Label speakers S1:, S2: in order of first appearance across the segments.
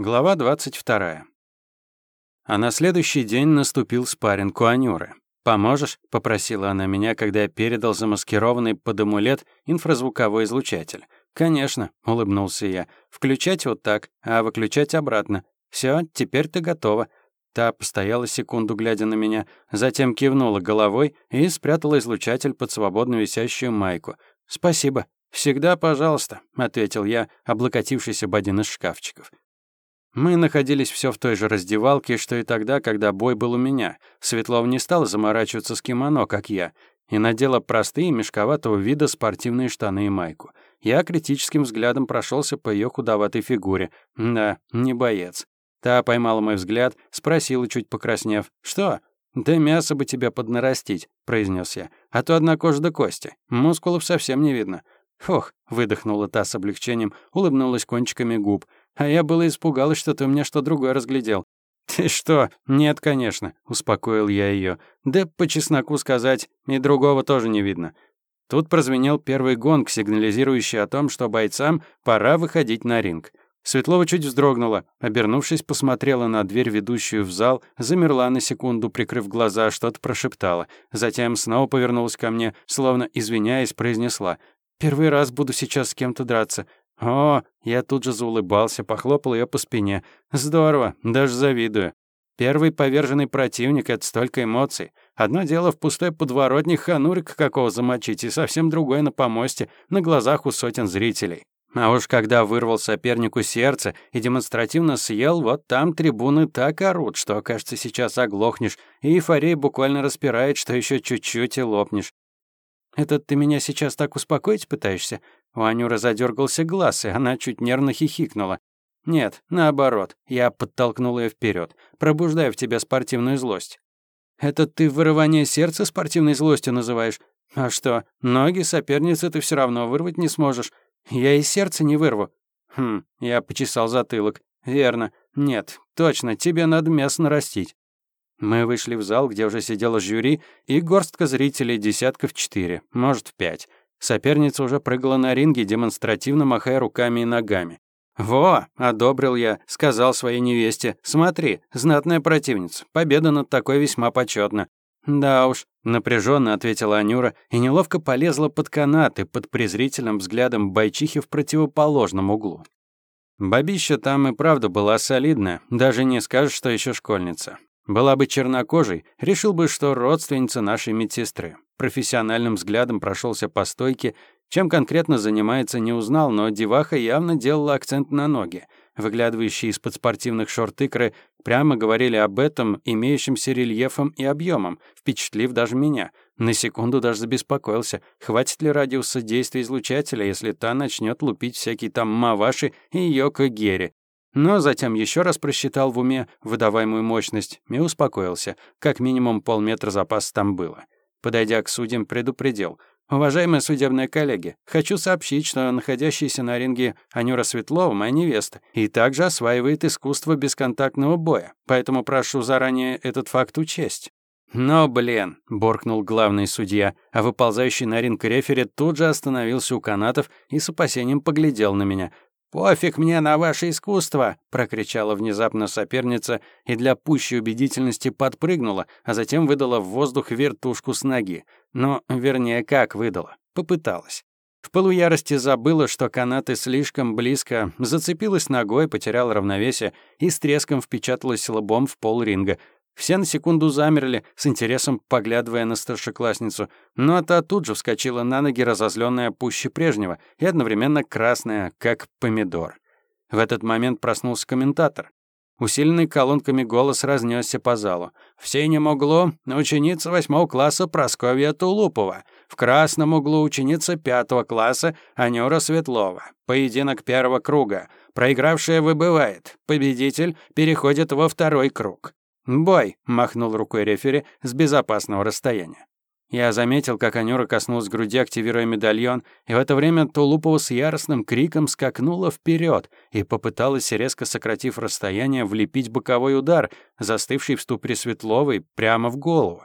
S1: Глава 22. А на следующий день наступил спарринг у Анюры. «Поможешь?» — попросила она меня, когда я передал замаскированный под амулет инфразвуковой излучатель. «Конечно», — улыбнулся я. «Включать вот так, а выключать обратно. Все, теперь ты готова». Та постояла секунду, глядя на меня, затем кивнула головой и спрятала излучатель под свободно висящую майку. «Спасибо». «Всегда пожалуйста», — ответил я, облокотившись об один из шкафчиков. Мы находились все в той же раздевалке, что и тогда, когда бой был у меня. Светлов не стал заморачиваться с кимоно, как я, и надела простые мешковатого вида спортивные штаны и майку. Я критическим взглядом прошелся по ее худоватой фигуре. Да, не боец. Та поймала мой взгляд, спросила, чуть покраснев. «Что?» «Да мясо бы тебя поднарастить», — произнес я. «А то одна кожа до кости. Мускулов совсем не видно». «Фух», — выдохнула та с облегчением, улыбнулась кончиками губ. А я было испугалась, что ты у меня что другое разглядел. «Ты что? Нет, конечно», — успокоил я ее. «Да по чесноку сказать, и другого тоже не видно». Тут прозвенел первый гонг, сигнализирующий о том, что бойцам пора выходить на ринг. Светлова чуть вздрогнула, обернувшись, посмотрела на дверь, ведущую в зал, замерла на секунду, прикрыв глаза, что-то прошептала. Затем снова повернулась ко мне, словно извиняясь, произнесла. «Первый раз буду сейчас с кем-то драться. «О!» — я тут же заулыбался, похлопал ее по спине. «Здорово, даже завидую. Первый поверженный противник — это столько эмоций. Одно дело в пустой подворотне ханурик какого замочить, и совсем другое на помосте, на глазах у сотен зрителей. А уж когда вырвал сопернику сердце и демонстративно съел, вот там трибуны так орут, что, кажется, сейчас оглохнешь, и эйфория буквально распирает, что еще чуть-чуть и лопнешь. «Это ты меня сейчас так успокоить пытаешься?» У Анюры задергался глаз, и она чуть нервно хихикнула. «Нет, наоборот, я подтолкнул ее вперед, пробуждая в тебе спортивную злость». «Это ты вырывание сердца спортивной злостью называешь? А что, ноги соперницы ты все равно вырвать не сможешь. Я и сердце не вырву». «Хм, я почесал затылок. Верно. Нет, точно, тебе надо мясо нарастить». Мы вышли в зал, где уже сидело жюри, и горстка зрителей десятков четыре, может, в пять. Соперница уже прыгала на ринге, демонстративно махая руками и ногами. «Во!» — одобрил я, сказал своей невесте. «Смотри, знатная противница. Победа над такой весьма почетна. «Да уж», — напряженно ответила Анюра и неловко полезла под канаты под презрительным взглядом бойчихи в противоположном углу. Бабища там и правда была солидная, даже не скажешь, что еще школьница. Была бы чернокожей, решил бы, что родственница нашей медсестры. Профессиональным взглядом прошелся по стойке. Чем конкретно занимается, не узнал, но деваха явно делала акцент на ноги. Выглядывающие из-под спортивных шорт икры прямо говорили об этом, имеющемся рельефом и объемом, впечатлив даже меня. На секунду даже забеспокоился, хватит ли радиуса действия излучателя, если та начнет лупить всякие там маваши и йоко гери. Но затем еще раз просчитал в уме выдаваемую мощность и успокоился. Как минимум полметра запаса там было. Подойдя к судьям, предупредил. «Уважаемые судебные коллеги, хочу сообщить, что находящаяся на ринге Анюра Светлова, моя невеста, и также осваивает искусство бесконтактного боя, поэтому прошу заранее этот факт учесть». «Но, блин», — боркнул главный судья, а выползающий на ринг рефери тут же остановился у канатов и с опасением поглядел на меня. «Пофиг мне на ваше искусство!» — прокричала внезапно соперница и для пущей убедительности подпрыгнула, а затем выдала в воздух вертушку с ноги. Но, вернее, как выдала? Попыталась. В полуярости забыла, что канаты слишком близко, зацепилась ногой, потеряла равновесие и с треском впечаталась лбом в пол ринга — все на секунду замерли, с интересом поглядывая на старшеклассницу, но та тут же вскочила на ноги, разозленная пуще прежнего, и одновременно красная, как помидор. В этот момент проснулся комментатор. Усиленный колонками голос разнесся по залу. В синем углу ученица восьмого класса Просковья Тулупова. В красном углу ученица пятого класса Анюра Светлова. Поединок первого круга. Проигравшая выбывает. Победитель переходит во второй круг. «Бой!» — махнул рукой рефери с безопасного расстояния. Я заметил, как Анюра коснулась груди, активируя медальон, и в это время Тулупова с яростным криком скакнула вперед и попыталась, резко сократив расстояние, влепить боковой удар, застывший в ступоре Светловой, прямо в голову.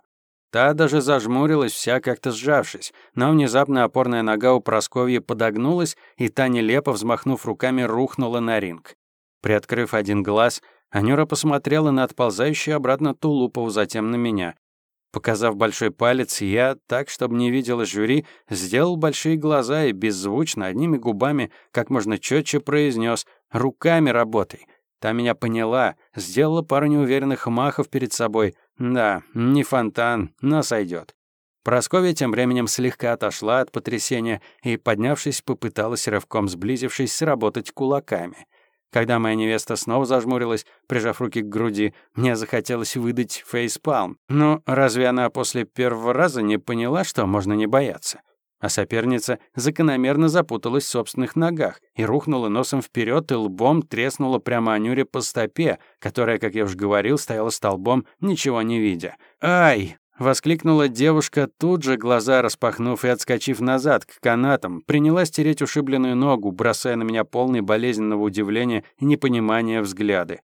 S1: Та даже зажмурилась, вся как-то сжавшись, но внезапно опорная нога у Просковьи подогнулась, и та, нелепо взмахнув руками, рухнула на ринг. Приоткрыв один глаз, Анюра посмотрела на отползающую обратно Тулупову, затем на меня. Показав большой палец, я, так, чтобы не видела жюри, сделал большие глаза и беззвучно, одними губами, как можно четче произнес «Руками работай». Та меня поняла, сделала пару неуверенных махов перед собой. Да, не фонтан, но сойдет. Просковья тем временем слегка отошла от потрясения и, поднявшись, попыталась рывком сблизившись, сработать кулаками. Когда моя невеста снова зажмурилась, прижав руки к груди, мне захотелось выдать фейспалм. Но разве она после первого раза не поняла, что можно не бояться? а соперница закономерно запуталась в собственных ногах и рухнула носом вперед и лбом треснула прямо Анюре по стопе, которая, как я уже говорил, стояла столбом, ничего не видя. «Ай!» — воскликнула девушка, тут же глаза распахнув и отскочив назад к канатам, принялась тереть ушибленную ногу, бросая на меня полный болезненного удивления и непонимания взгляды.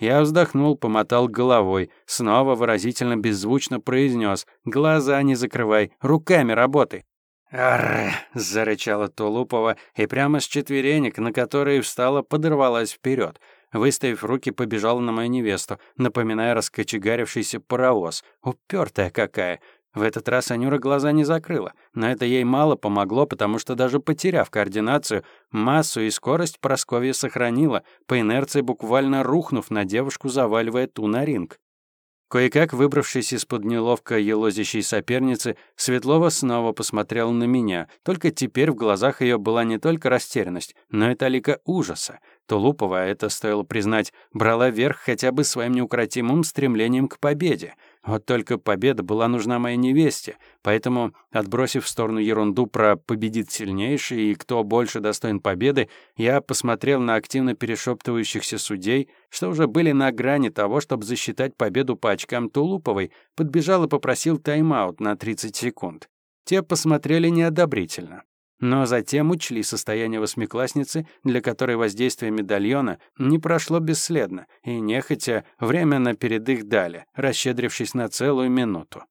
S1: Я вздохнул, помотал головой, снова выразительно беззвучно произнес: «Глаза не закрывай, руками работай». «Арр!» — зарычала Тулупова, и прямо с четверенек, на которые встала, подорвалась вперед. Выставив руки, побежала на мою невесту, напоминая раскочегарившийся паровоз. Упертая какая! В этот раз Анюра глаза не закрыла, но это ей мало помогло, потому что даже потеряв координацию, массу и скорость Просковья сохранила, по инерции буквально рухнув на девушку, заваливая ту на ринг. Кое-как, выбравшись из-под неловко елозящей соперницы, Светлова снова посмотрела на меня. Только теперь в глазах ее была не только растерянность, но и талика ужаса. Тулупова, это стоило признать, брала верх хотя бы своим неукротимым стремлением к победе. Вот только победа была нужна моей невесте, поэтому, отбросив в сторону ерунду про «победит сильнейший» и «кто больше достоин победы», я посмотрел на активно перешептывающихся судей, что уже были на грани того, чтобы засчитать победу по очкам Тулуповой, подбежал и попросил тайм-аут на 30 секунд. Те посмотрели неодобрительно. Но затем учли состояние восьмиклассницы, для которой воздействие медальона не прошло бесследно, и нехотя временно перед их дали, расщедрившись на целую минуту.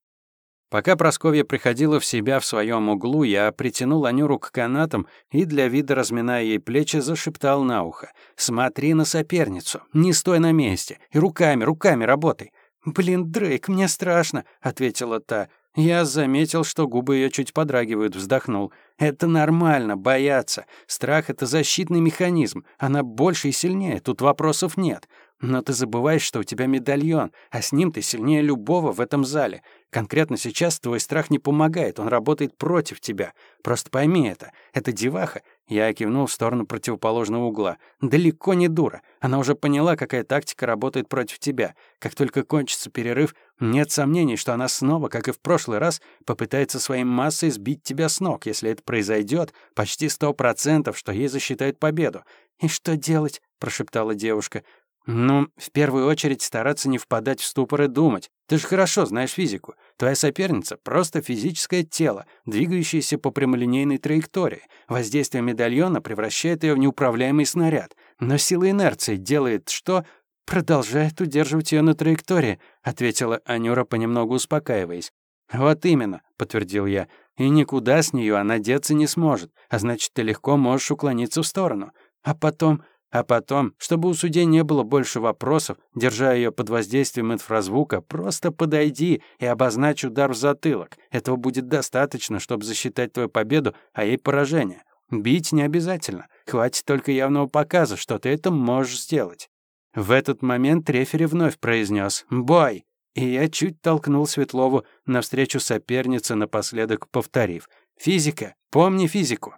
S1: Пока Просковья приходила в себя в своем углу, я притянул Анюру к канатам и, для вида разминая ей плечи, зашептал на ухо. «Смотри на соперницу, не стой на месте, и руками, руками работай». «Блин, Дрейк, мне страшно», — ответила та. Я заметил, что губы ее чуть подрагивают, вздохнул. Это нормально, бояться. Страх — это защитный механизм. Она больше и сильнее, тут вопросов нет. Но ты забываешь, что у тебя медальон, а с ним ты сильнее любого в этом зале. Конкретно сейчас твой страх не помогает, он работает против тебя. Просто пойми это. Это деваха я кивнул в сторону противоположного угла. «Далеко не дура. Она уже поняла, какая тактика работает против тебя. Как только кончится перерыв, нет сомнений, что она снова, как и в прошлый раз, попытается своей массой сбить тебя с ног. Если это произойдет, почти сто процентов, что ей засчитают победу. «И что делать?» — прошептала девушка. «Ну, в первую очередь стараться не впадать в ступор и думать. Ты же хорошо знаешь физику. Твоя соперница — просто физическое тело, двигающееся по прямолинейной траектории. Воздействие медальона превращает ее в неуправляемый снаряд. Но сила инерции делает что? Продолжает удерживать ее на траектории, ответила Анюра, понемногу успокаиваясь. Вот именно, подтвердил я. И никуда с нее она деться не сможет, а значит, ты легко можешь уклониться в сторону. А потом а потом, чтобы у судей не было больше вопросов, держа ее под воздействием инфразвука, просто подойди и обозначь удар в затылок. Этого будет достаточно, чтобы засчитать твою победу, а ей поражение. Бить не обязательно. Хватит только явного показа, что ты это можешь сделать. В этот момент рефери вновь произнес «Бой!» И я чуть толкнул Светлову навстречу сопернице, напоследок повторив «Физика! Помни физику!»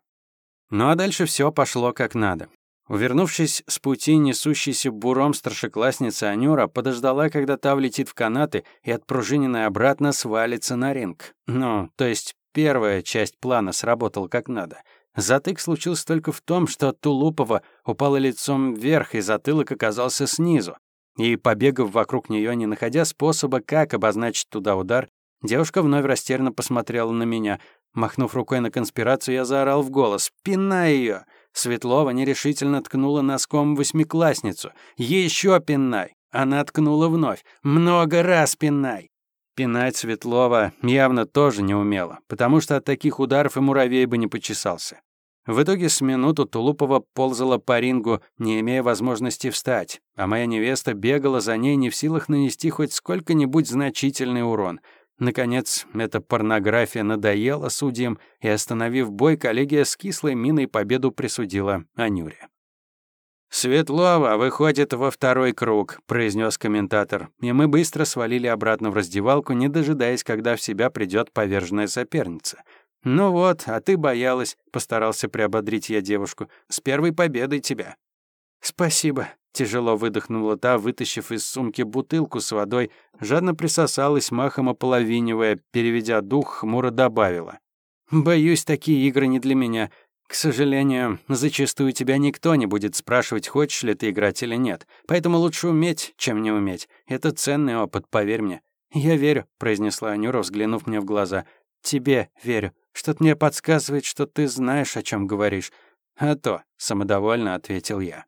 S1: Ну а дальше все пошло как надо. Увернувшись с пути несущейся буром старшеклассница Анюра подождала, когда та влетит в канаты и отпружиненная обратно свалится на ринг. Ну, то есть первая часть плана сработала как надо. Затык случился только в том, что Тулупова упала лицом вверх, и затылок оказался снизу. И, побегав вокруг нее, не находя способа, как обозначить туда удар, девушка вновь растерянно посмотрела на меня. Махнув рукой на конспирацию, я заорал в голос «Пинай ее!» Светлова нерешительно ткнула носком восьмиклассницу. «Еще пинай!» Она ткнула вновь. «Много раз пинай!» Пинать Светлова явно тоже не умела, потому что от таких ударов и муравей бы не почесался. В итоге с минуту Тулупова ползала по рингу, не имея возможности встать, а моя невеста бегала за ней, не в силах нанести хоть сколько-нибудь значительный урон. Наконец, эта порнография надоела судьям, и, остановив бой, коллегия с кислой миной победу присудила Анюре. «Светлова выходит во второй круг», — произнес комментатор, и мы быстро свалили обратно в раздевалку, не дожидаясь, когда в себя придет поверженная соперница — «Ну вот, а ты боялась», — постарался приободрить я девушку. «С первой победой тебя». «Спасибо», — тяжело выдохнула та, вытащив из сумки бутылку с водой, жадно присосалась, махом ополовинивая, переведя дух, хмуро добавила. «Боюсь, такие игры не для меня. К сожалению, зачастую тебя никто не будет спрашивать, хочешь ли ты играть или нет. Поэтому лучше уметь, чем не уметь. Это ценный опыт, поверь мне». «Я верю», — произнесла Анюра, взглянув мне в глаза. «Тебе верю. Что-то мне подсказывает, что ты знаешь, о чем говоришь. А то, самодовольно ответил я.